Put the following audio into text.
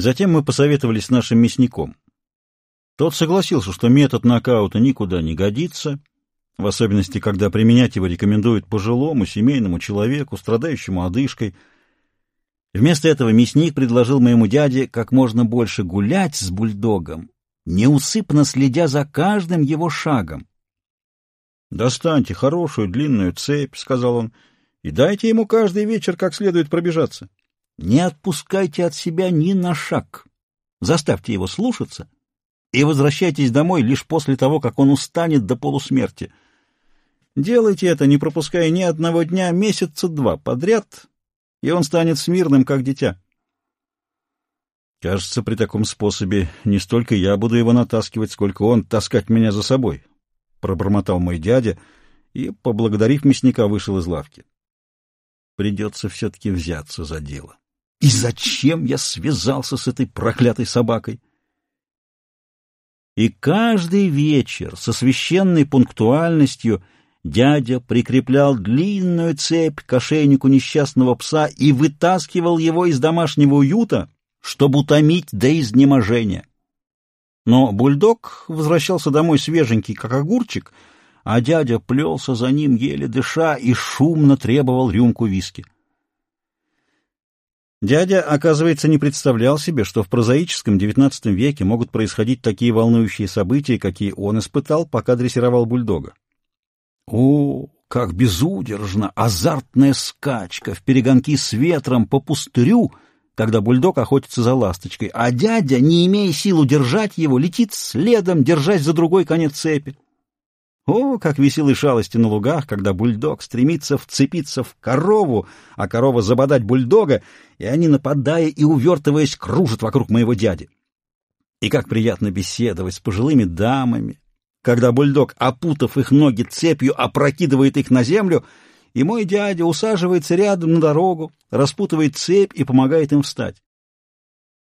Затем мы посоветовались с нашим мясником. Тот согласился, что метод нокаута никуда не годится, в особенности, когда применять его рекомендуют пожилому семейному человеку, страдающему одышкой. Вместо этого мясник предложил моему дяде как можно больше гулять с бульдогом, неусыпно следя за каждым его шагом. «Достаньте хорошую длинную цепь», — сказал он, — «и дайте ему каждый вечер как следует пробежаться. Не отпускайте от себя ни на шаг. Заставьте его слушаться и возвращайтесь домой лишь после того, как он устанет до полусмерти. Делайте это, не пропуская ни одного дня, месяца два подряд, и он станет смирным, как дитя». Кажется, при таком способе не столько я буду его натаскивать, сколько он таскать меня за собой, — пробормотал мой дядя и, поблагодарив мясника, вышел из лавки. Придется все-таки взяться за дело. И зачем я связался с этой проклятой собакой? И каждый вечер со священной пунктуальностью дядя прикреплял длинную цепь к ошейнику несчастного пса и вытаскивал его из домашнего уюта, чтобы утомить до изнеможения. Но бульдог возвращался домой свеженький, как огурчик, а дядя плелся за ним, еле дыша, и шумно требовал рюмку виски. Дядя, оказывается, не представлял себе, что в прозаическом XIX веке могут происходить такие волнующие события, какие он испытал, пока дрессировал бульдога. О, как безудержно! Азартная скачка в перегонки с ветром по пустырю — когда бульдог охотится за ласточкой, а дядя, не имея сил удержать его, летит следом, держась за другой конец цепи. О, как веселые шалости на лугах, когда бульдог стремится вцепиться в корову, а корова забодать бульдога, и они, нападая и увертываясь, кружат вокруг моего дяди. И как приятно беседовать с пожилыми дамами, когда бульдог, опутав их ноги цепью, опрокидывает их на землю — и мой дядя усаживается рядом на дорогу, распутывает цепь и помогает им встать.